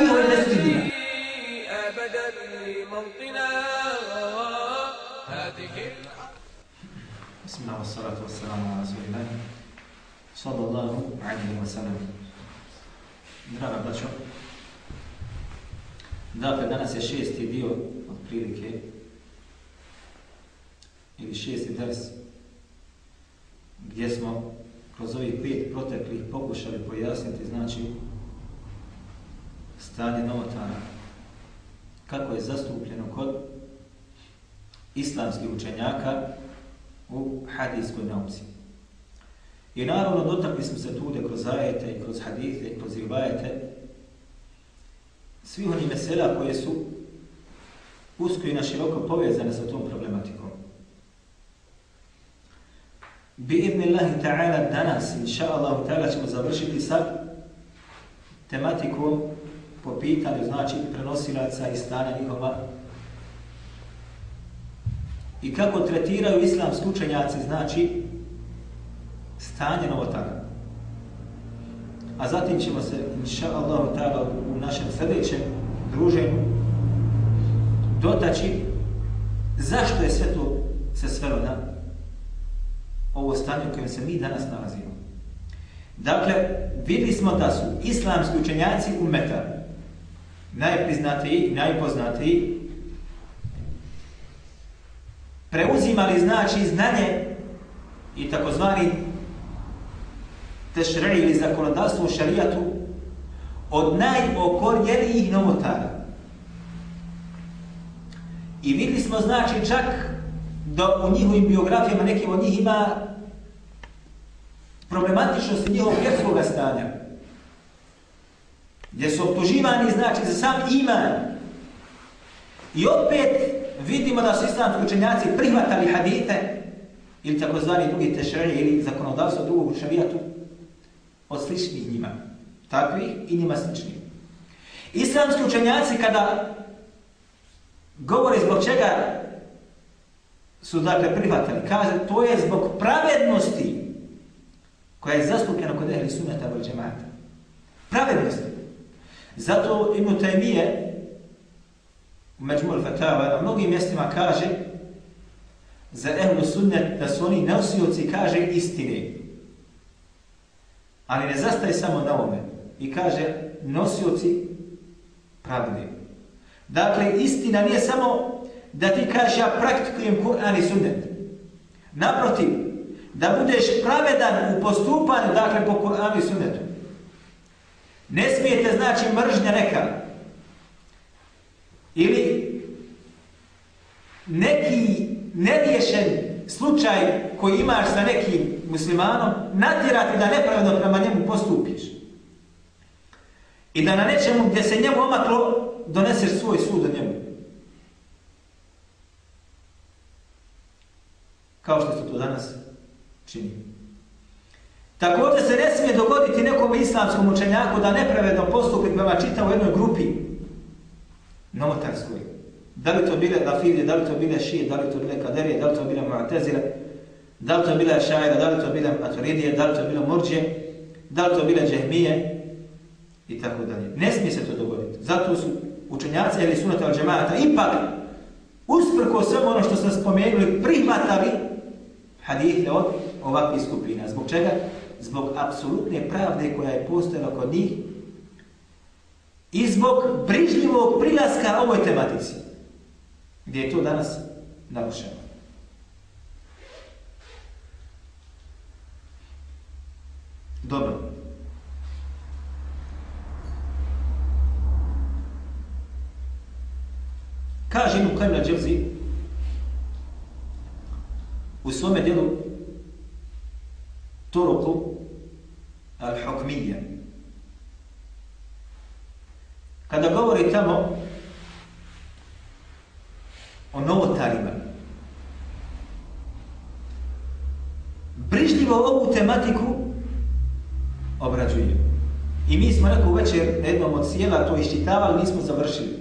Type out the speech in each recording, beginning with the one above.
njihove destinije. Bismillah, salatu wassalamu ala sviđanju. Sada Allahu, ađeni wassalamu. Draga braćo, dakle, danas je šesti dio od prilike ili šesti ders gdje smo kroz ovih pet proteklih pokušali pojasniti znači stanje novotara kako je zastupljeno kod islamskih učenjaka u hadijskoj nauci. I naravno dotakli smo se tude kroz ajete i kroz hadite i kroz rivajete svih onih mesela koje su usko i na široko povezane sa tom problematikom. Bi idnillahi ta'ala danas, inša Allah, ta'ala ćemo završiti sa tematikom po pitanju, znači prenosilaca i stanja njihova i kako tretiraju islamski učenjaci, znači stanje novotaka. A zatim ćemo se, inša Allah, ta'ala, u našem sljedećem druženju dotaći zašto je sve to se svelo na ovo stanje u kojem se mi danas nalazimo. Dakle, vidli smo da su islamski učenjaci umeta najpriznatiji, najpoznatiji, preuzimali znači znanje i takozvani tešri ili zakonodavstvo u šarijatu od najokorjenijih novotara. I vidli smo znači čak da u njihovim biografijama nekim od njih ima problematičnosti njihovog vjerskog stanja. Gdje su optuživani znači za sam iman. I opet vidimo da su islamski učenjaci prihvatali hadite ili takozvani drugi tešari ili zakonodavstvo drugog u šarijatu od sličnih njima. Takvih i njima sličnih. Islamski učenjaci kada govore zbog čega su dakle prihvatali, kaže to je zbog pravednosti koja je zastupljena kod ehli sunata vol džemata. Pravednosti. Zato Ibn Taymiye u Međmul Fatava na mnogim mjestima kaže za ehlu sunnet da su oni nosioci kaže istine. Ali ne zastaje samo na ome. I kaže nosioci pravde. Dakle, istina nije samo da ti kažeš ja praktikujem Kur'an i sunnet. Naprotiv, da budeš pravedan u postupanju, dakle, po Kur'anu i sunnetu. Ne smijete, znači, mržnja neka. Ili neki neriješen slučaj koji imaš sa nekim muslimanom, natjerati da nepravedno prema njemu postupiš. I da na nečemu gdje se njemu omaklo, doneseš svoj sud od njemu. Kao što se to danas čini. Također se ne smije dogoditi nekom islamskom učenjaku da nepravedno postupi prema u jednoj grupi novotarskoj. Da li to bile Rafidije, da li to bile Šije, da li to bile Kaderije, da li to bile Mu'tazile, da li to bile Šajra, da li to bile Maturidije, da li to bile Murđe, da li to bile Džehmije i tako dalje. Ne smije se to dogoditi. Zato su učenjaci ili sunata al džemata ipak usprko sve ono što ste spomenuli prihvatali hadithe od ovakvih skupina. Zbog čega? Zbog apsolutne pravde koja je postojala kod njih i zbog brižljivog prilaska ovoj tematici, gdje je to danas narušeno. Dobro. Kaže mu Kajmla Dževzi u svome djelu Toroku al-Hukmija. Kada govori tamo o novotarima, brižljivo ovu tematiku obrađuje. I mi smo neko večer na jednom od sjela to iščitavali, nismo završili.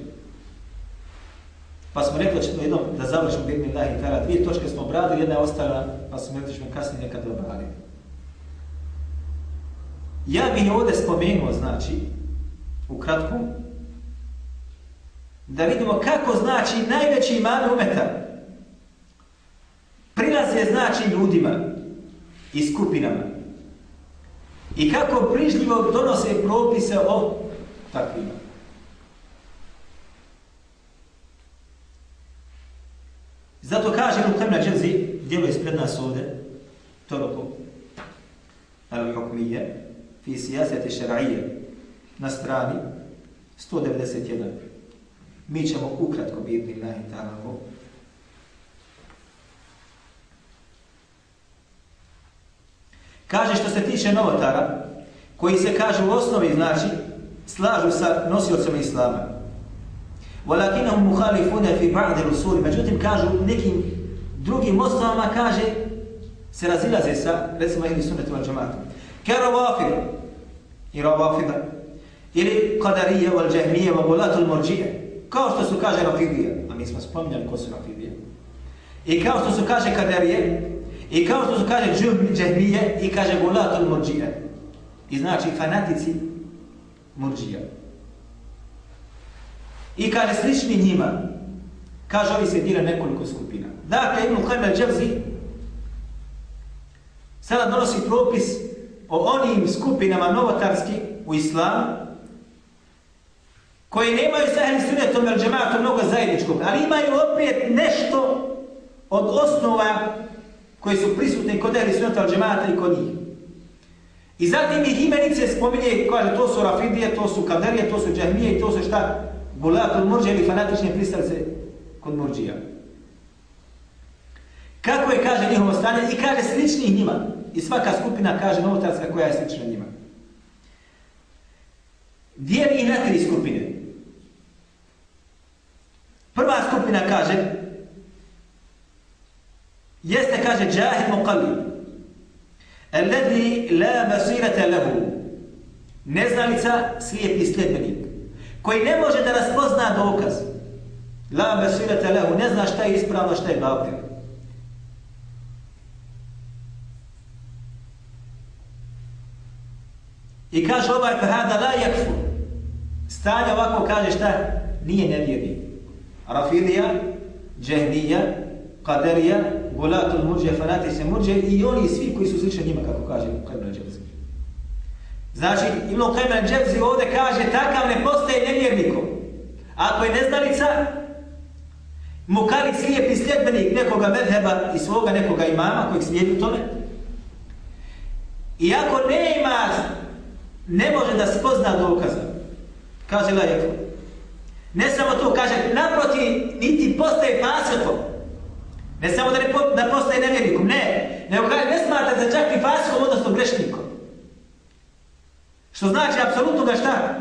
Pa smo rekli ćemo jednom da završimo Bibni Lahi i Tala. Dvije točke smo obradili, jedna je ostala, pa smo rekli ćemo kasnije nekad obradili. Ja bih ovdje spomenuo, znači, ukratko, da vidimo kako znači najveći iman umeta. Prilaze znači ljudima i skupinama. I kako prižljivo donose propise o takvima. Zato kaže Ibn Qamna Dželzi, djelo ispred nas ovdje, Toroko, al-Hukmije, fi sijasete šeraije na strani 191. Mi ćemo ukratko bibni na Hitalahu. Kaže što se tiče novotara, koji se kaže u osnovi, znači, slažu sa nosiocom Islama. Walakinahum mukhalifuna fi ba'd al-usul. Međutim kažu nekim drugim osnovama kaže se razilaze sa recimo ehli sunnetu al džemaat. Kao i rawafida ili Qadarije, wal Jahmije wal Gulatul Morđije. Kao što su kaže rafidija, a mi smo spomnjali ko su rafidije. I kao što su kaže Qadarije, i kao što su kaže džahmije, i kaže Gulatul Morđije. I znači fanatici murđija. I kaže slični njima, kaže ovi se dira nekoliko skupina. Dakle, Ibn Qaim al-Đavzi sada donosi propis o onim skupinama novotarski u islamu koji nemaju sa ehli sunnetom ili džematom mnogo zajedničkog, ali imaju opet nešto od osnova koji su prisutni kod ehli sunneta ili džemata i kod njih. I zatim ih imenice spominje, kaže, to su rafidije, to su kaderije, to su džahmije i to su šta? Gulatul murđe ili fanatične pristalice kod murđija. Kako je, kaže, njihovo stanje? I kaže sličnih njima. I svaka skupina kaže novotarska koja je slična njima. Dijeli ih na tri skupine. Prva skupina kaže, jeste, kaže, džahid muqallib. Alladhi la basirata lahu. Neznalica slijepi sljedbenik koji ne može da raspozna dokaz. La basirata lahu, ne zna šta je ispravno, šta je batil. I kaže ovaj fahada la yakfu. Stanje ovako kaže šta? Nije nevjerni. Rafidija, džehnija, kaderija, gulatul murđe, fanatice murđe i oni svi koji su slični njima, kako kaže Ibn Dževzi. Znači, Ibn Qajman Dževzi ovdje kaže, takav ne postaje nevjernikom. Ako je neznalica, mukali slijepi sljedbenik nekoga medheba i svoga nekoga imama kojeg slijedi u tome, ne ako ne može da spozna dokaze. kaže Lajeko. Ne samo to, kaže, naproti, niti postaje fasikom. Ne samo da ne po, da postaje nevjernikom, ne. Nego kaže, ne smatra za čak i fasikom, odnosno grešnikom. Što znači, apsolutno ga šta?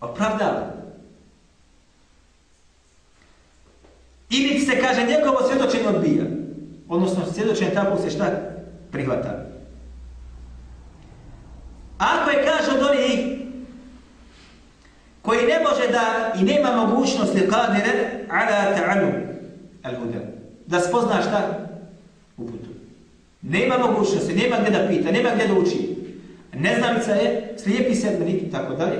Opravdava. Ili se kaže, njegovo svjedočenje odbija. Odnosno, svjedočenje tako se šta? Prihvata. Ako je kaže od onih koji ne može da i nema mogućnosti kadire ala ta'alu al-huda. Da spozna šta? Uputu. Nema mogućnosti, nema gdje da pita, nema gdje da uči. Neznalica je, slijepi sedmenik i tako dalje.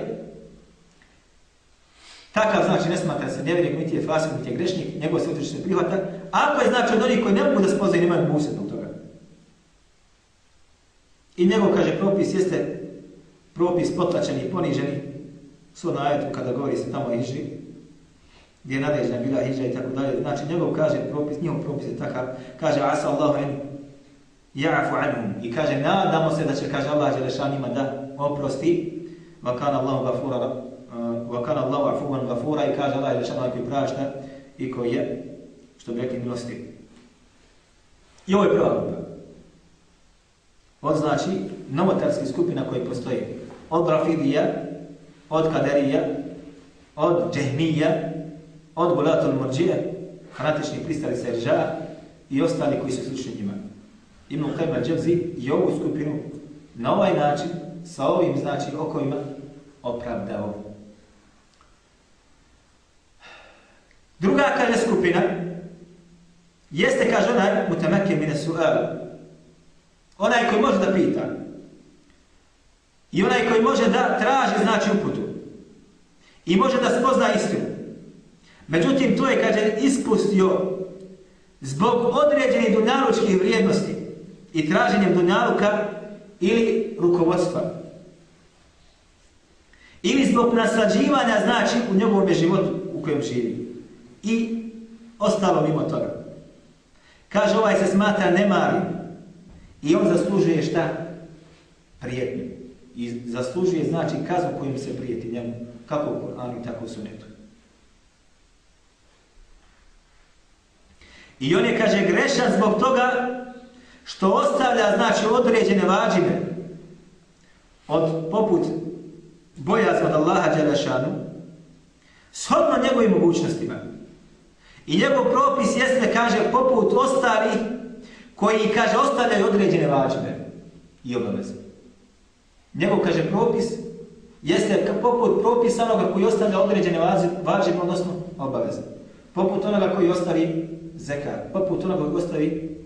Takav znači ne smatra se nevjernik, niti je fasik, niti je grešnik, njegov se utreće prihvata. Ako je znači od onih koji ne mogu da spoznaju, nemaju mogućnost toga. I njegov, kaže, propis jeste propis potlačeni i poniženi su na ajetu kada govori se tamo Iži, gdje je nadežna bila Iža i tako dalje. Znači njegov kaže propis, njihov propis je takav, kaže asa Allahu en ja'fu anhum i kaže nadamo se da će kaže Allah Đelešanima da oprosti wa kana Allahu gafura eh, wa kana Allahu afuwan gafura i kaže Allah Đelešanima koji prašta i koji je što bi rekli milosti. I ovo je prva grupa. On znači novotarskih skupina koji postoji Od Rafidija, od Kaderija, od Džehmija, od Gulatul Murđija, fanatični pristali sa i ostali koji su slični njima. Ibn Qajma Dževzi i ovu skupinu na ovaj način, sa ovim znači okovima, opravdao. Druga kaže skupina, jeste, kaže onaj, mutamake mine su'al, onaj koji može da pita, i onaj koji može da traži, znači, uputu, i može da spozna istinu. Međutim, to je, kaže, ispustio zbog određenih dunjalučkih vrijednosti i traženjem dunjaluka ili rukovodstva. Ili zbog naslađivanja, znači, u njegovom životu u kojem živi. I ostalo mimo toga. Kaže, ovaj se smatra nemali. I on zaslužuje šta? Prijetnju. I zaslužuje, znači, kaznu kojim se prijeti njemu. Kako u Koranu, tako u sunetu. I on je, kaže, grešan zbog toga što ostavlja, znači, određene vađine od poput boja od Allaha Đelešanu, shodno njegovim mogućnostima. I njegov propis jeste, kaže, poput ostalih koji, kaže, ostavljaju određene vađine i obaveze. Njegov, kaže, propis jeste poput propisa onoga koji ostavlja određene vađine, odnosno obaveze. Poput onoga koji ostavi zekar, poput onoga koji ostavi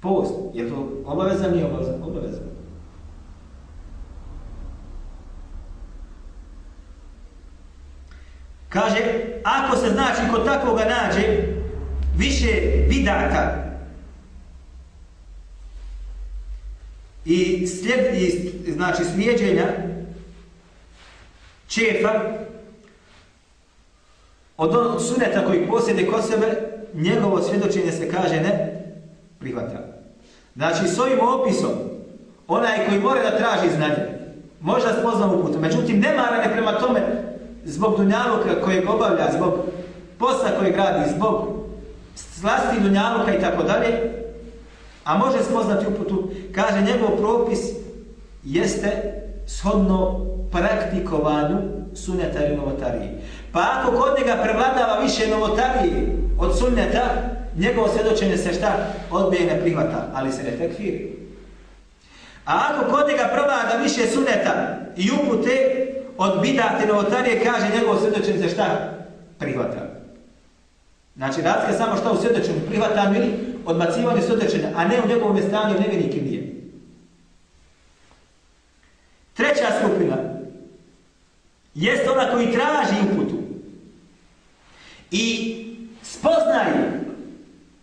post. Je to obaveza, nije obaveza? Obaveza. Kaže, ako se znači kod takvoga nađe više vidata i, slijed, i znači slijedženja čefa od onog suneta koji posjede kod sebe, njegovo svjedočenje se kaže ne prihvata. Znači, s ovim opisom, onaj koji mora da traži znanje, možda spozna uputu, međutim, ne marane prema tome zbog dunjaluka kojeg obavlja, zbog posla kojeg radi, zbog slasti dunjaluka i tako dalje, a može spoznati uputu, kaže njegov propis jeste shodno praktikovanju sunneta ili novotarije. Pa ako kod njega prevladava više novotarije od sunneta, njegovo svjedočenje se šta? Odbije ne prihvata, ali se ne tekfiri. A ako kod njega prevlada više sunneta i upute, od bidate novotarije kaže njegovo svjedočenje se šta? Prihvata. Znači, razlika samo šta u svjedočenju prihvata ili odbacivanje sotečenja, a ne u njegovom stanju nevjenikim nije. Treća skupina jeste ona koji traži uputu i spoznaje,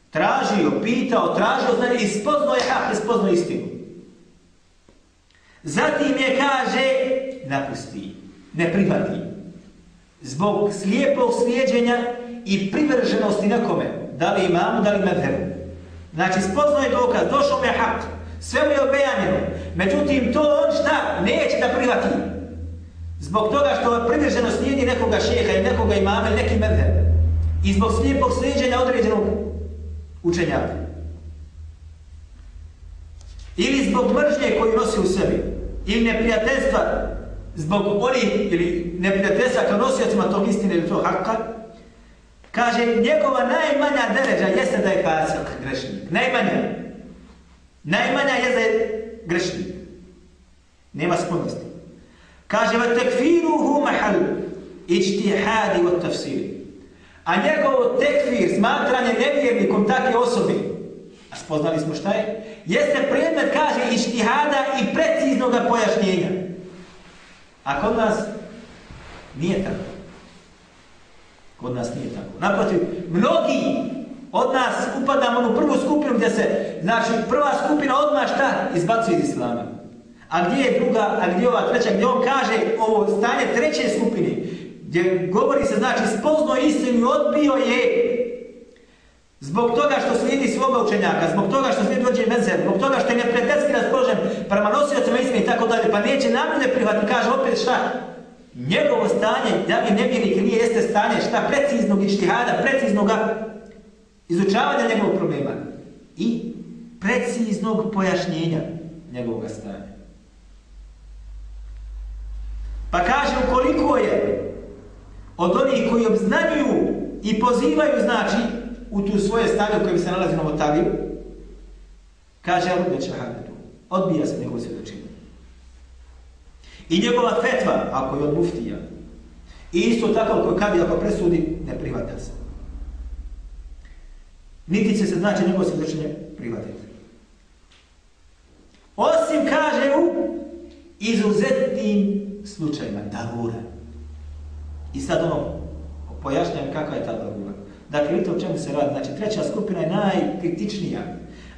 tražio, pitao, tražio znanje i spoznao je hak spoznao istinu. Zatim je kaže, napusti ne prihvati. Zbog slijepog slijedženja i privrženosti nekome, da li imamu, da li medheru. Znači, spoznao je dokaz, došao mu je hak, sve mu je obejanjeno. Međutim, to on šta? Neće da prihvati. Zbog toga što privrženo slijedi nekoga šeha ili nekoga imama ili neki medher. I zbog slijepog slijedženja određenog učenjaka. Ili zbog mržnje koju nosi u sebi. Ili neprijateljstva zbog onih ili neprijateljstva kao nosiocima tog istine ili tog hakka kaže, njegova najmanja deređa jeste da je fasik, grešnik. Najmanja. Najmanja je da je grešnik. Nema spunnosti. Kaže, va tekfiruhu mahal ičtihadi od tafsiri. A njegov tekfir, smatranje nevjernikom takve osobe, a spoznali smo šta je, jeste predmet, kaže, ištihada i preciznog pojašnjenja. A kod nas nije tako. Kod nas nije tako. Naprotiv, mnogi od nas upadamo u prvu skupinu gdje se, znači prva skupina odmah šta izbacuje iz islama. A gdje je druga, a gdje je ova treća, gdje on kaže ovo stanje treće skupine, gdje govori se znači spozno istinu i odbio je zbog toga što slijedi svoga učenjaka, zbog toga što slijedi dođe menzer, zbog toga što je neprijateljski raspoložen prema nosiocima istine i tako dalje, pa neće namjene prihvatiti, kaže opet šta? Njegovo stanje, da bi nevjernik nije jeste stanje šta preciznog ištihada, preciznog izučavanja njegovog problema i preciznog pojašnjenja njegovog stanja. Pa kaže ukoliko je od onih koji obznanjuju i pozivaju, znači, u tu svoje stanje u kojem se nalazi Novotaviju, kaže Arubne Čahadetu, odbija se njegovo svjedočenje. I njegova fetva, ako je od muftija, i isto tako ako kad ako presudi, ne prihvata se. Niti će se znači njegovo svjedočenje prihvatiti. Osim, kaže, u izuzetnim slučajima, darura. I sad ono, pojašnjam kakva je ta darura. Dakle, vidite o čemu se radi. Znači, treća skupina je najkritičnija.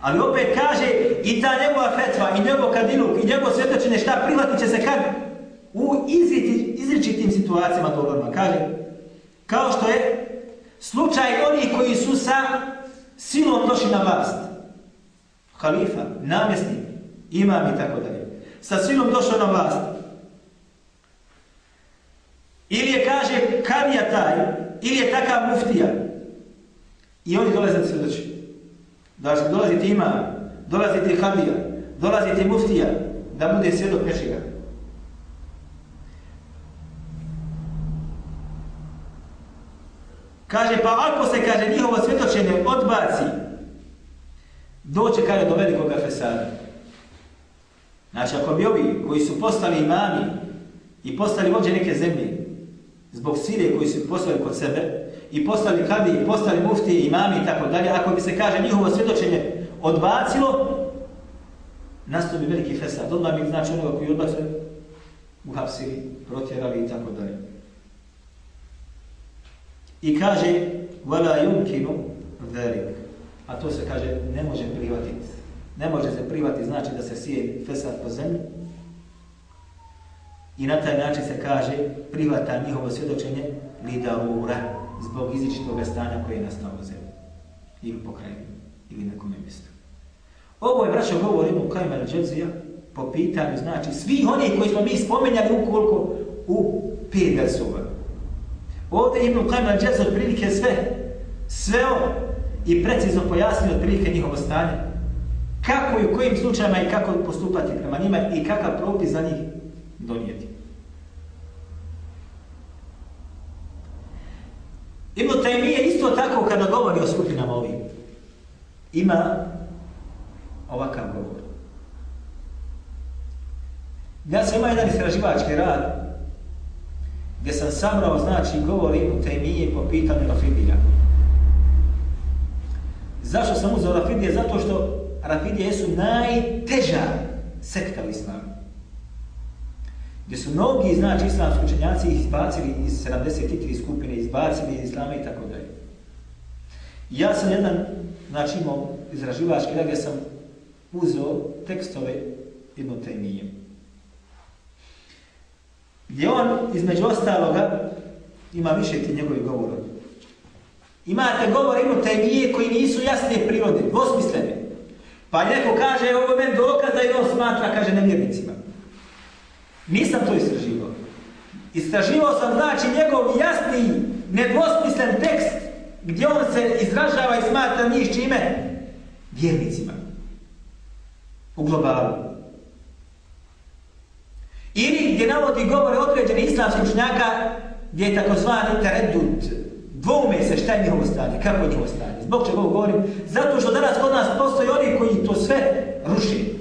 Ali opet kaže, i ta njegova fetva, i njegov kadiluk, i njegov svjetočenje, šta prihvatit će se kad? U izriti, izričitim situacijama dobrima. Kaže, kao što je slučaj onih koji su sa silom došli na vlast. Halifa, namjesnik, imam i tako dalje. Sa silom došao na vlast. Ili je, kaže, kadija taj, ili je takav muftija. I oni dolaze da se doći. Dolazi ti imam, dolazi ti kadija, dolazi ti muftija, da bude svjedok nečega. Kaže, pa ako se, kaže, njihovo svjetočenje odbaci, doće, kaže, do velikog fesada. Znači, ako bi ovi koji su postali imami i postali vođe neke zemlje, zbog sile koji su poslali kod sebe i postali kadi i postali mufti, imami i tako dalje, ako bi se kaže njihovo svjedočenje odbacilo, nastao bi veliki fesad. Odmah bi znači onoga koji odbacuje, uhapsili, protjerali i tako dalje. I kaže, wala yumkinu velik. A to se kaže, ne može prihvatiti. Ne može se prihvatiti, znači da se sije fesad po zemlji, I na taj način se kaže prihvata njihovo svjedočenje lidaura zbog izičitog stanja koje je nastao u zemlji. Ili po kraju, ili nekom mjestu. Ovo je, braćo, govor Ibn Kajmer Džezija po pitanju, znači, svi oni koji smo mi spomenjali ukoliko u pet versova. Ovdje Ibn Kajmer Džezija otprilike sve, sve ovo i precizno pojasnio otprilike njihovo stanje. Kako i u kojim slučajima i kako postupati prema njima i kakav propis za njih donijeti. Ibn Taymiye isto tako kada govori o skupinama ovim, ima ovakav govor. Ja sam imao jedan istraživački rad gdje sam samrao, znači, govor Ibn Taymiye po pitanju Rafidija. Zašto sam uzao Rafidije? Zato što Rafidije su najteža sekta u islamu gdje su mnogi, znači, islamski učenjaci izbacili iz 73 skupine, izbacili iz islama i tako dalje. Ja sam jedan, znači, imao izraživački gdje sam uzeo tekstove jedno. Gdje on, između ostaloga, ima više ti njegovi govora. Imate govor jedno temije koji nisu jasne prirode, dvosmislene. Pa neko kaže, ovo men dokaz da je on smatra, kaže, nevjernicima. Nisam to istraživao. Istraživao sam, znači, njegov jasni, nedvosmislen tekst gdje on se izražava i smatra njih čime? Vjernicima. U globalu. Ili gdje navodi govore određene islamske učnjaka gdje je takozvani teredut. Dvoume se šta je njihovo stanje, kako je njihovo stanje. Zbog čega ovo govorim? Zato što danas kod nas postoji oni koji to sve ruši.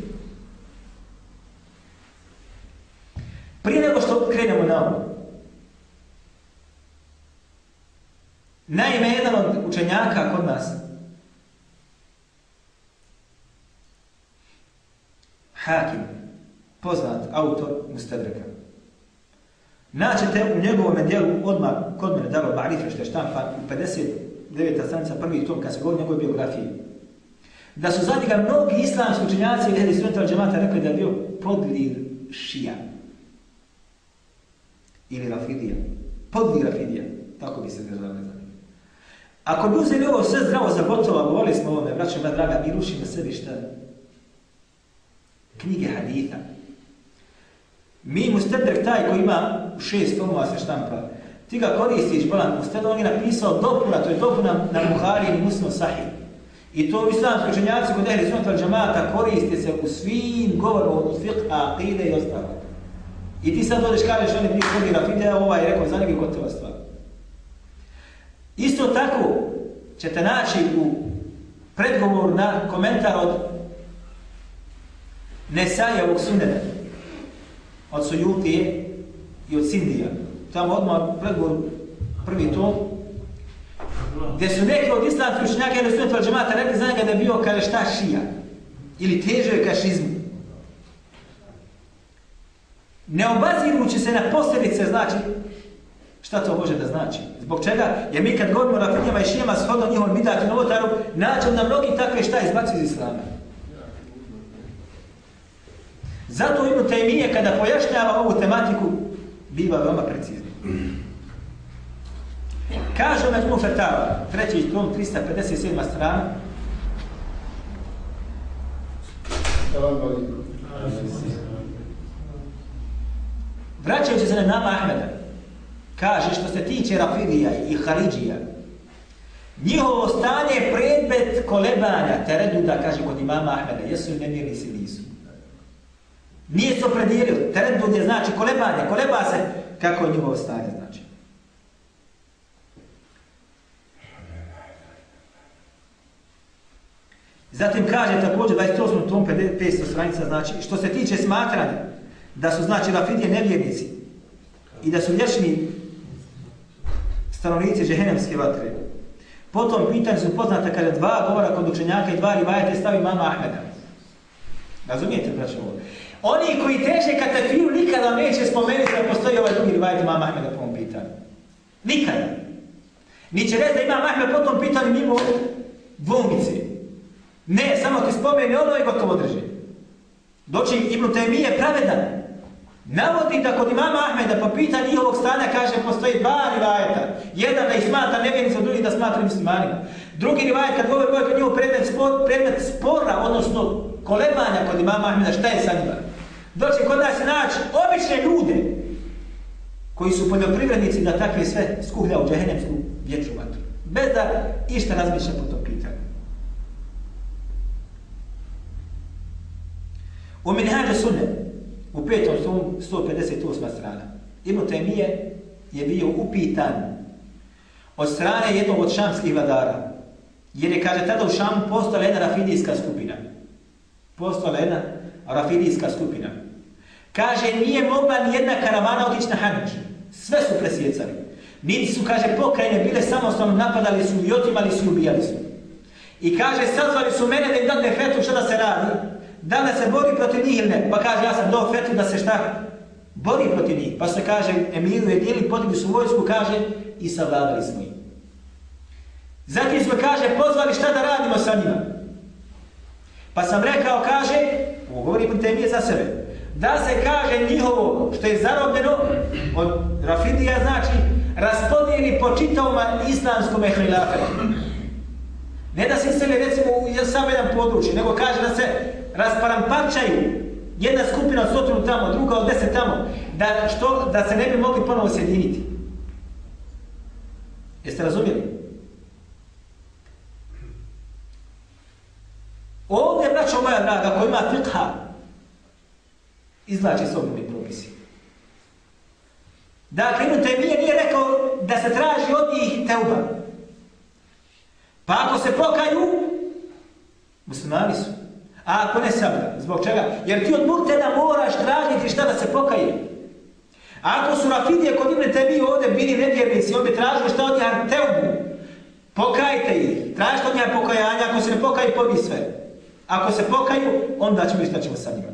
Prije nego što krenemo na ovo. Naime, jedan od učenjaka kod nas, Hakim, poznat autor Mustadreka, naćete u njegovom dijelu odmah kod mene dalo Barife što je štampa u 59. stranica prvi tom kad se govori njegove biografije. Da su zadnjega mnogi islamski učenjaci ili studenta džemata rekli da je bio podlir šija. Ili rafidija. Podlir rafidija. Tako bi se držali za njega. Ako bi uzeli ovo sve zdravo za gotovo, govorili smo ovome, braćo moja draga, mi rušimo sebi šta? Knjige haditha. Mi mustedrek taj koji ima šest tomova se štampa, ti ga koristiš, bolan, mustedrek on je napisao dopuna, to je dopuna na Buhari i Muslim Sahih. I to islamski učenjaci kod ehli sunnata džamata koriste se u svim govoru od fiqha, aqide i ostalo. I ti sad odeš kažeš oni nije kod rafidija, ovaj je rekao za njega gotova stvar. Isto tako ćete naći u predgovoru na komentar od Nesajevog suneta, od Sujutije i od Sindija. Tamo odmah predgovor prvi tom, gdje su neki od islamskih učenjaka ili studenta od džemata rekli za njega da je bio kaže, šta šija ili teže je kašizmu. Ne obazirujući se na posljedice, znači, šta to može da znači? Zbog čega? Jer mi kad govorimo o rafidijama i šijama shodno njihovom bidatu novotaru, nađemo da mnogi takve šta izbacu iz islama. Zato Ibn Taymiye kada pojašnjava ovu tematiku, biva veoma precizni. Kaže Međmu Fetava, treći tom, 357. strana, vraćajući se na nama Ahmeda, kaže što se tiče Rafidija i Haridžija, njihovo stanje je predmet kolebanja, teredu da kaže kod imama Ahmeda, jesu li nevjernici nisu. Nije se opredijelio, teredu je znači kolebanje, koleba se kako je njihovo stanje znači. Zatim kaže također 28. tom 500 stranica, znači što se tiče smatranja da su znači Rafidije nevjernici i da su vječni stanovnici džehennemske vatre. Potom pitanje su poznata kada dva govora kod učenjaka i dva rivajete stavi mama Ahmeda. Razumijete, braćo ovo? Oni koji teže ka tekfiru nikada neće spomenuti da postoji ovaj drugi rivajet imam Ahmeda po ovom pitanju. Nikada. Ni će reći da imam Ahmed po tom pitanju mimo dvomice. Ne, samo ti spomeni ono i gotovo drži. Doći Ibn Taymi je pravedan. Navodi da kod imama Ahmeda po pitanju njihovog stanja kaže postoji dva rivajeta. Jedan da ih smata nevjernica, drugi da smatra muslimanima. Drugi rivajet kad govori ovaj kod njegov predmet, spor, predmet spora, odnosno kolebanja kod imama Ahmeda, šta je sa njima? Doći kod nas naći obične ljude koji su poljoprivrednici da takve sve skuhlja u džehennemsku vječu vatru. Bez da išta razmišlja po tom pitanju. U Minhađu Sunne, u petom svom 158. strana, Ibn Taymije je bio upitan od strane jednog od šamskih vladara. Jer je, kaže, tada u Šamu postala jedna rafidijska skupina. Postala jedna rafidijska skupina. Kaže, nije mogla ni jedna karavana otići na Hanđ. Sve su presjecali. Niti su, kaže, pokrajine bile samostalno, napadali su i otimali su i ubijali su. I kaže, sazvali su mene da im dadne fetu šta da se radi. Da li se bori protiv njih ili ne? Pa kaže, ja sam dao fetu da se šta? Bori protiv njih. Pa se kaže, Emiru je dijeli, podigli su vojsku, kaže, i savladali smo ih. Zatim smo, kaže, pozvali šta da radimo sa njima. Pa sam rekao, kaže, ovo govori po temije za sebe, da se kaže njihovo što je zarobljeno od Rafidija, znači, raspodijeli po čitavom islamskom ehrilafetu. Ne da se iseli recimo u samo jedan područje, nego kaže da se rasparampačaju jedna skupina od stotinu tamo, druga od deset tamo, da, što, da se ne bi mogli ponovo sjediniti. Jeste razumijeli? Ovdje, braćo moja draga, ako ima fiqha, izlači s ovim propisi. Dakle, Ibn Taymiye nije rekao da se traži od njih teuba. Pa ako se pokaju, muslimani su. A ako ne sabra, zbog čega? Jer ti od murtena moraš tražiti šta da se pokaje. A ako su rafidije kod Ibn Taymiye ovdje bili nevjernici, on bi tražio šta od njih teubu. Pokajte ih, tražite od njih pokajanja, ako se ne pokaju, pobi sve. Ako se pokaju, onda ćemo ići ćemo sa njima.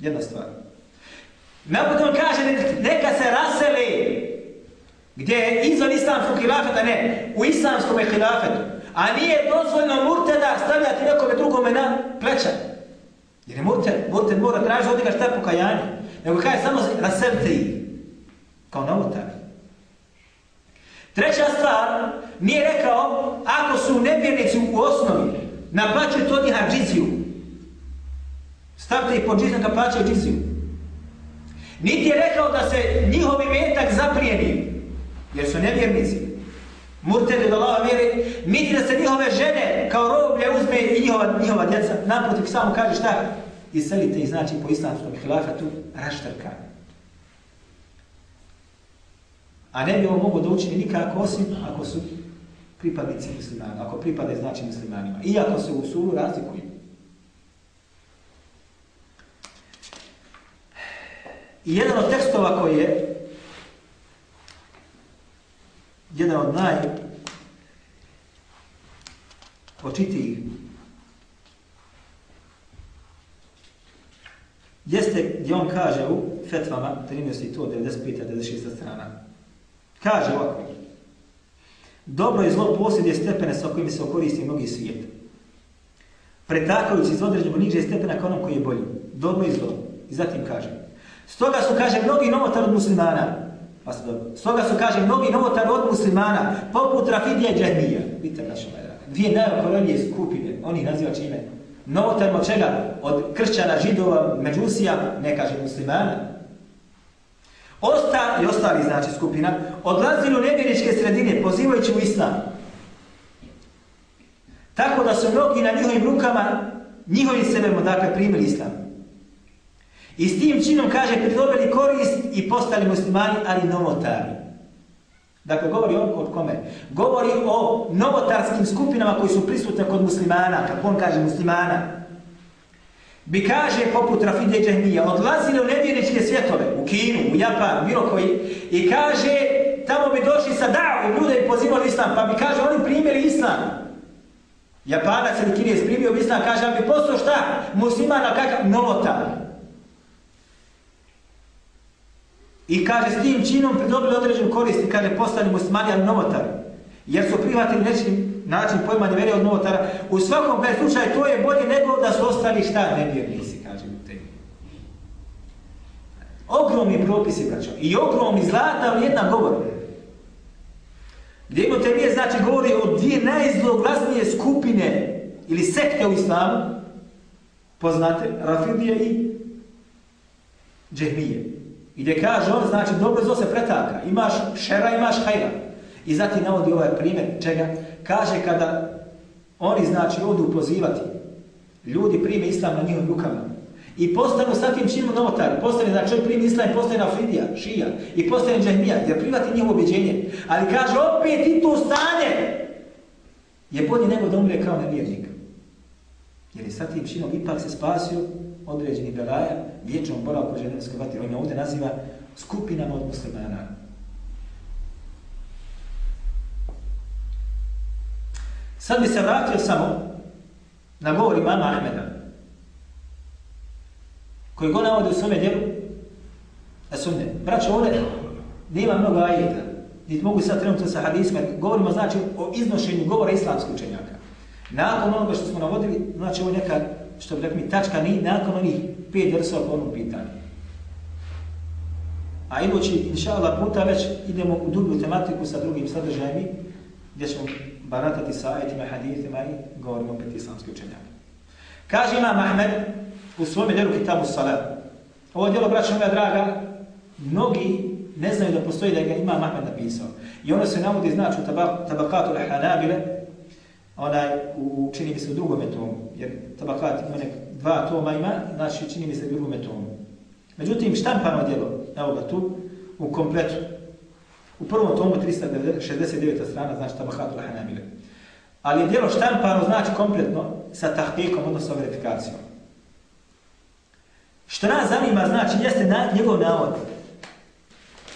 Jedna stvar. Napokon kaže, neka se raseli gdje je izvan islamskog hilafeta, ne, u islamskom hilafetu. A nije dozvoljno murteda stavljati nekome drugome na pleća. Jer je murted, murted mora tražiti od njega šta pokajanje. nego kaže samo raselite ih. Kao novotar. Treća stvar, nije rekao, ako su nevjernici u osnovi, naplaćuju to njih džiziju. Stavite ih pod džiziju, kad plaćaju džiziju. Niti je rekao da se njihov imetak zaprijeni, jer su nevjernici. Murtede do Allaha vjeri, niti da se njihove žene kao roblje uzme i njihova, njihova djeca. Naprotiv, samo kaže šta? Iselite i znači, po islamskom hilafatu, raštrka. A ne bi ovo mogo da učini nikako osim ako su pripadnici muslimana, ako pripade znači muslimanima. Iako se u suru razlikuju. I jedan od tekstova koji je jedan od naj očitijih jeste gdje on kaže u fetvama, trenio se i to 95-96 strana, kaže ovako, dobro i zlo posjeduje stepene sa kojima se okoristi mnogi svijet. Pretakajući iz određenog niže stepena kao onom koji je bolji. Dobro i zlo. I zatim kaže, stoga su, kaže, mnogi novotar od muslimana, pa se dobro, stoga su, kaže, mnogi novotar od muslimana, poput Rafidija i Džahmija. Vidite, naša moja draga, dvije najokolonije skupine, oni naziva čime? Novotar od čega? Od kršćana, židova, međusija, ne kaže muslimana. Osta i ostali, znači, skupina, odlazili u nevjeričke sredine, pozivajući u islam. Tako da su mnogi na njihovim rukama, njihovim sebema, dakle, primili islam. I s tim činom, kaže, pridobili korist i postali muslimani, ali novotari. Dakle, govori on od kome? Govori o novotarskim skupinama koji su prisutne kod muslimana, kako on kaže muslimana bi kaže poput Rafide Džahmija, odlazili u nevjeričke svjetove, u Kinu, u Japan, bilo koji, i kaže, tamo bi došli sa davom, ljude i pozivali islam, pa bi kaže, oni primjeli islam. Japanac ili Kinijez primio islam, kaže, ali bi postao šta? Muslimana kakav? Novotar. I kaže, s tim činom pridobili određen korist i kaže, postali muslimani, ali novotari. Jer su prihvatili nečim način pojmanja vere od novotara. U svakom kaj slučaju to je bolje nego da su ostali šta nevjernici, kaže u temi. Ogromni propisi, braćo, i ogromni zlata jedna govor. Gdje imate mije, znači, govori o dvije najzloglasnije skupine ili sekte u islamu, poznate, Rafidije i Džehmije. I gdje kaže on, znači, dobro zlo se pretaka, imaš šera, imaš hajra. I zatim navodi ovaj primjer, čega? kaže kada oni znači odu pozivati, ljudi prime islam na njihovim rukama i postanu sa tim činom novotar, postane znači čovjek primi islam i postane Afridija, Šija i postane Džahmija, jer privati njihovo objeđenje. Ali kaže opet i to stanje je bolje nego da umre kao nevjernik. Jer je sa tim činom ipak se spasio određeni belaja, vječnom boravku ženevskoj vatri. On je ovdje naziva skupinama od muslimana. Sad bi se vratio samo na govor imama Ahmeda, koji go navode u svome djelu, a sunne. Braćo, ovdje nema mnogo ajeta, niti mogu sad trenutno sa hadisma, govorimo znači o iznošenju govora islamskih učenjaka. Nakon onoga što smo navodili, znači ovo neka, što bi rekli mi, tačka ni, nakon onih pet drsova po onom pitanju. A idući, inša Allah, puta već idemo u dublju tematiku sa drugim sadržajima, gdje ćemo baratati sa ajetima, hadithima i govorimo opet islamski učenjaka. Kaže Imam Ahmed u svom djelu Kitabu Salat. Ovo djelo, braćo moja draga, mnogi ne znaju da postoji da ga Imam Ahmed napisao. I ono se navodi, znači, u tabakatu al-Hanabile, onaj, u, čini mi se u drugome tomu, jer tabakat ima nek dva toma ima, znači čini mi se u drugome tomu. Međutim, štampano djelo, evo ga tu, u kompletu, U prvom tomu 369. strana znači Tabahatul Hanabile. Ali je djelo štampano znači kompletno sa tahkikom, odnosno verifikacijom. Što nas zanima znači jeste na, njegov navod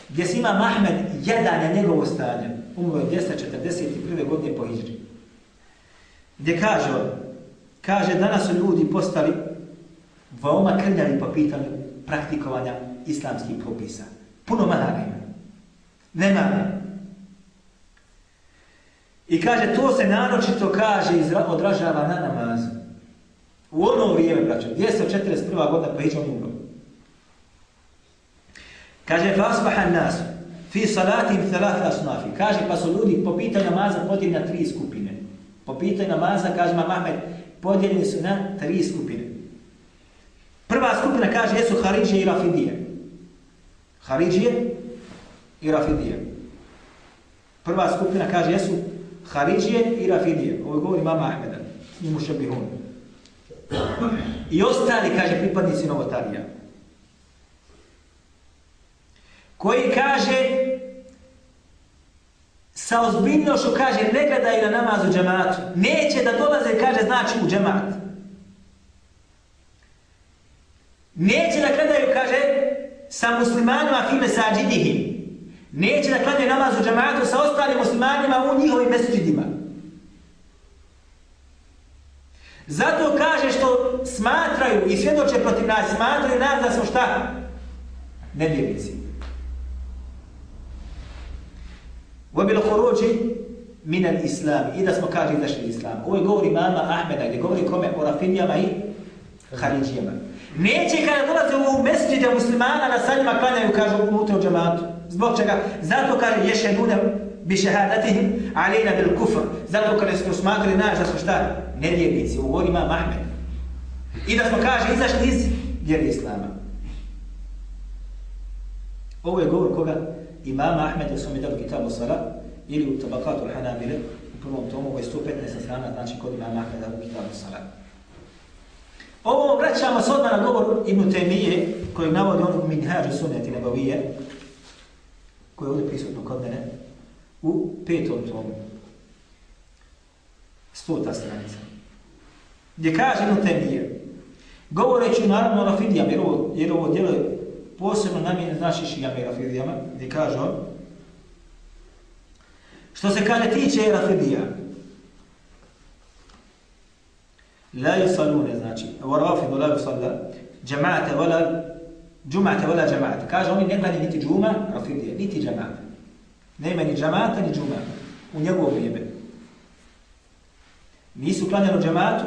gdje se ima Mahmed jedan na njegovo stanje. Umro je 241. godine po Hidri. Gdje kaže on, kaže danas su ljudi postali veoma krnjali po pitanju praktikovanja islamskih propisa. Puno manara ima. Nema. I kaže, to se naročito kaže i odražava na namazu. U ono vrijeme, braćo, 241. godina pa iđe umro. Kaže, fasbahan nas, fi salatim thalath asnafi. Kaže, pa su ljudi po pitanju namaza podijeljeni na tri skupine. Po pitanju namaza, kaže Imam Ahmed, podijeljeni su na tri skupine. Prva skupina kaže, jesu Haridžije i Rafidije. Haridžije i Rafidije. Prva skupina kaže, jesu Haridžije i Rafidije. Ovo govori Mama Ahmeda, njemu šebihun. I ostali, kaže, pripadnici Novotarija. Koji kaže, sa ozbiljnošću kaže, ne gledaju na namaz u džematu. Neće da dolaze, kaže, znači u džemat. Neće da gledaju, kaže, sa muslimanima fime sađidihim. Neće da gledaju namaz u džematu sa ostalim muslimanima u njihovim mesečidima. Zato kaže što smatraju i svjedoče protiv nas, smatraju nas da smo šta? Nevjernici. Wabil khuruji min al-islam. I da smo kaže izašli iz islama. Ovo govori mama Ahmeda, gdje govori kome o Rafidijama i Haridžijama. Neće kada dolaze u mesđide muslimana da sa njima klanjaju, kažu unutra u džamatu. Zbog čega? Zato kaže ješe nudem bi šehadatihim alina bil kufr. Zato kada smo smatrali naš da smo šta? Nevjernici. Ovo govori mama Ahmed. I da smo kaže izašli iz vjeri islama. Ovo je govor koga? Imama Ahmed u svome delu Kitabu Sala ili u Tabakatu Hanabile u prvom tomu, koji je 115 strana, znači kod imama Ahmeda u Kitabu Sala. Ovo vraćamo se odmah na govor Ibn Temije, koji navodi on u Minhađu Sunneti Nebavije, koji je ovdje prisutno kod mene, u petom tomu. Stota stranica. Gdje kaže Ibn Temije, govoreći naravno o Rafidijama, jer ovo, jer ovo djelo je posebno namijene znači šijama i rafidijama, gdje kaže on, što se kaže tiče rafidija, la yusalune, znači, wa rafidu la yusalla, džemate wala, džumate wala džemate. Kaže, oni ne klanje niti džuma, rafidija, niti džemate. Nema ni džemata, ni džuma u njegovom vrijeme. Nisu klanjali džematu,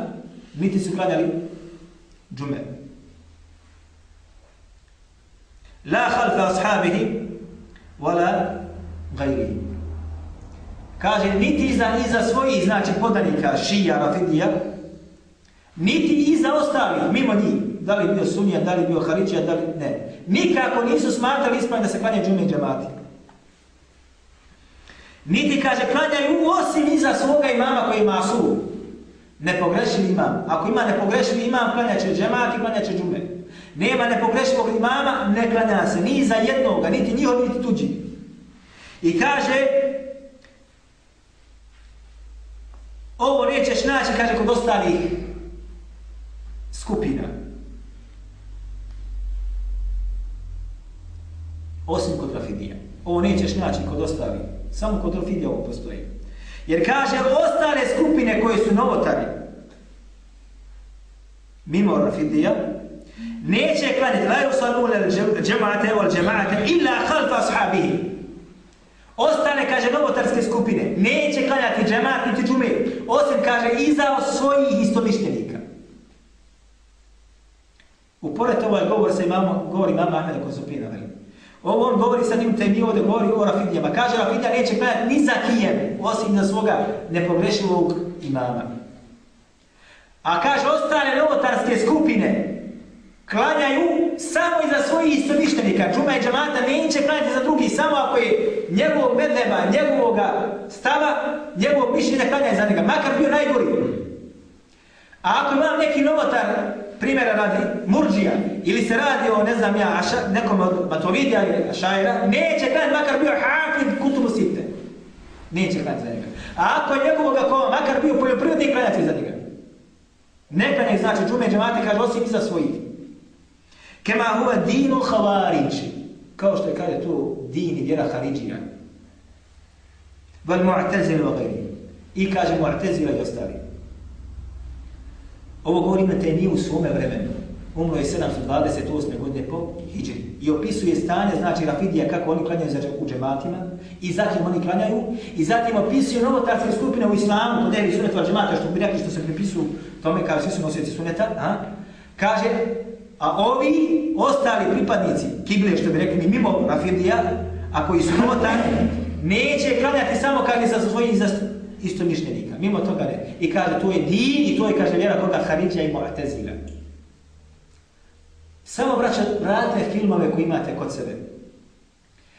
niti su klanjali džume. La khalfa ashabihi wala gajrihi. Kaže, niti iza, iza svojih, znači podanika, šija, rafidija, niti iza ostalih, mimo njih, da li bio sunija, da li bio haričija, da li ne. Nikako nisu smatrali ispravno da se klanja džume i. Niti, kaže, klanjaju osim iza svoga imama koji ima su. Ne pogrešili imam. Ako ima nepogrešili imam, klanja će džamati, klanja će džume. Nema nepogrešivog imama, ne klanja se, ni za jednoga, niti njihov, niti tuđi. I kaže, ovo nećeš naći, kaže, kod ostalih skupina. Osim kod Rafidija. Ovo nećeš naći kod ostalih. Samo kod Rafidija ovo postoji. Jer kaže, ostale skupine koje su novotari, mimo Rafidija, neće klanjati la yusalluna al-jama'ata wal jama'ata illa khalfa ashabihi. Ostale, kaže, novotarske skupine, neće klanjati džemat niti džume, osim, kaže, iza svojih istomišljenika. Upored ovo je govor sa imamo, govori mama Ahmeda koji su. Ovo on govori sa njim, te mi ovdje govori o Rafidijama. Kaže, Rafidija neće klanjati ni za kijem, osim na svoga nepogrešivog imama. A kaže, ostale novotarske skupine, klanjaju samo iza svojih istomištenika. Džuma i džamata neće klanjati za drugi, samo ako je njegov medleba, njegovog stava, njegov mišljenja klanja za njega, makar bio najgori. A ako imam neki novotar, primjera radi murđija, ili se radi o, ne znam ja, aša, nekom od Batovidija ili Ašajra, neće klanjati, makar bio hafid kutubu sitte. Neće klanjati za njega. A ako je njegovog kova, makar bio poljoprivrednik, klanjati za njega. Ne klanjati, znači, džume i džamate, kaže, osim iza svojih. Kema huva dinu havariđi. Kao što je kada to din i vjera Haridžija. Val mu'tezil wa. I kaže mu'tezila i ostali. Ovo govori na te u svome vremenu. Umro je 728. godine po Hidžri. I opisuje stanje, znači Rafidija, kako oni klanjaju za u džematima. I zatim oni klanjaju. I zatim opisuje novotarske skupine u islamu, kod deli sunetva džemata, što bi rekli što se pripisuju tome, kaže svi su nosioci suneta. A? Kaže, A ovi ostali pripadnici kible, što bi rekli mimo Rafidija, a koji su novotani, neće klanjati samo kaže za svojih istomišljenika. Mimo toga ne. I kaže, to je din i to je, kaže, vjera koga Haridja i Mu'tazila. Samo vraća, vratite filmove koji imate kod sebe.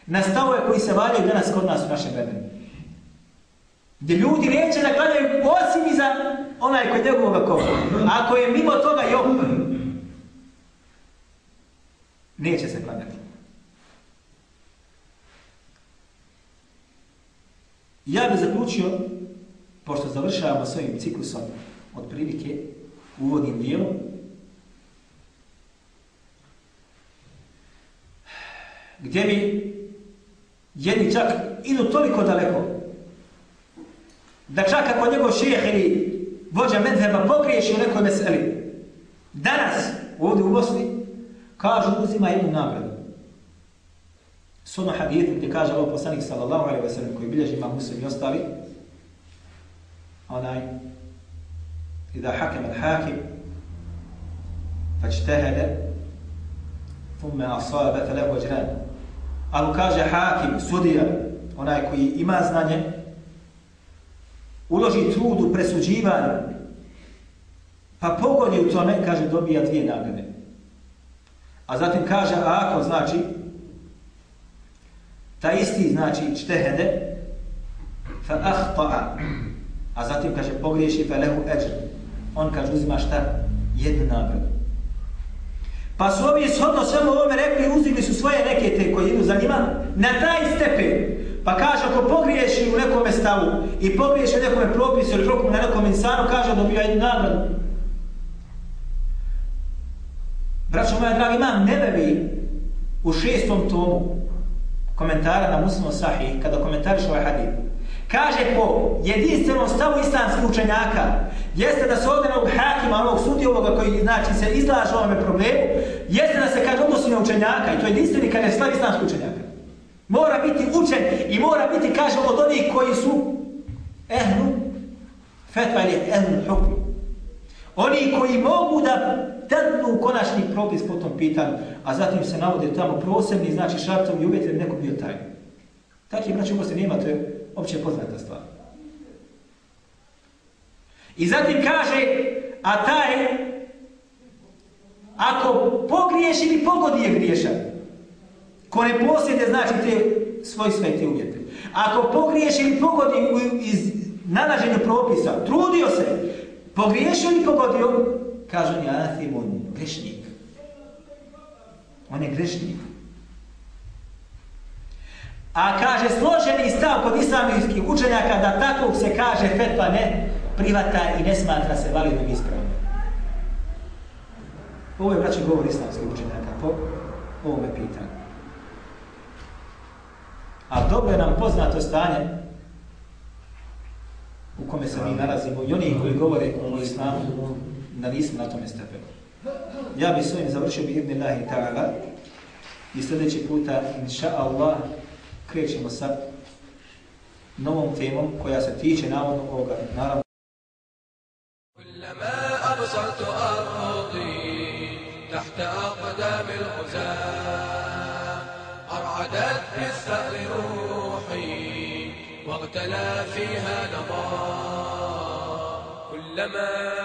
Na stavove koji se valjaju danas kod nas u našem vremenu. Gdje ljudi neće da klanjaju osim iza onaj koji njegovoga koga. Ako je mimo toga jo, neće se klanjati. Ja bih zaključio, pošto završavamo s ovim ciklusom od prilike uvodnim dijelom, gdje mi jedni čak idu toliko daleko, da čak ako njegov šijeh ili vođa medheba pogriješi u nekoj meseli, danas ovdje u Bosni, kaže uzima jednu nagradu. Sono hadijetim ti kaže ovo poslanik sallallahu alaihi wa sallam koji bilježi ima muslim i ostali, Onaj, Ida hakem al hakim, fa čtehede, fumme asabe fe ajran. Ako kaže hakim, sudija, onaj koji ima znanje, uloži trud u presuđivanju, pa pogodi u tome, kaže, dobija dvije nagrade. A zatim kaže, ako znači, ta isti znači čtehede, fa ahta'a, a zatim kaže, pogriješi fa lehu ejr On kaže, uzima šta? Jednu nagradu. Pa su ovi shodno svemu ovome rekli, uzimli su svoje neke te koji idu za njima, na taj stepen. Pa kaže, ako pogriješi u nekome stavu i pogriješi u nekome propisu ili prokumu na nekom insanu, kaže, dobija jednu nagradu. Braćo moja dragi, imam nebevi u šestom tomu komentara na muslimo sahih, kada komentariš ovaj hadith. Kaže po jedinstvenom stavu islamskih učenjaka, jeste da se ovdje na ovog hakima, onog sudi koji znači, se izlaže ovome problemu, jeste da se kaže odnosi na učenjaka i to je jedinstveni kada je stav islamskih učenjaka. Mora biti učen i mora biti, kaže, od onih koji su ehnu fetva ili ehnu hukmi. Oni koji mogu da dadnu konačni propis po tom pitanju, a zatim se navode tamo prosebni, znači šartom i uvjeti da neko bio taj. Takih braći se nema, to je opće poznata stvar. I zatim kaže, a taj, ako pogriješi ili pogodi je griješan, ko ne posjede, znači te svoj sve te uvjete. Ako pogriješi ili pogodi iz nalaženju propisa, trudio se, pogriješio ili pogodio, kaže on je anathimon, grešnik. On je grešnik. A kaže složeni stav kod islamijskih učenjaka da takvog se kaže fetva ne privata i ne smatra se validnom ispravom. Ovo je braći govor islamskih učenjaka po ovome pitanju. A dobro je nam poznato stanje u kome se mi nalazimo i oni koji govore o islamu da nismo na tome stepenu. Ja bih s ovim završio bi ibn Allahi ta'ala i sljedeći puta, inša Allah, krećemo sa novom temom koja se tiče navodno ovoga, naravno. أبصرت أرضي تحت أقدام الغزاة أرعدت بالثأر روحي واغتلى فيها كلما كلما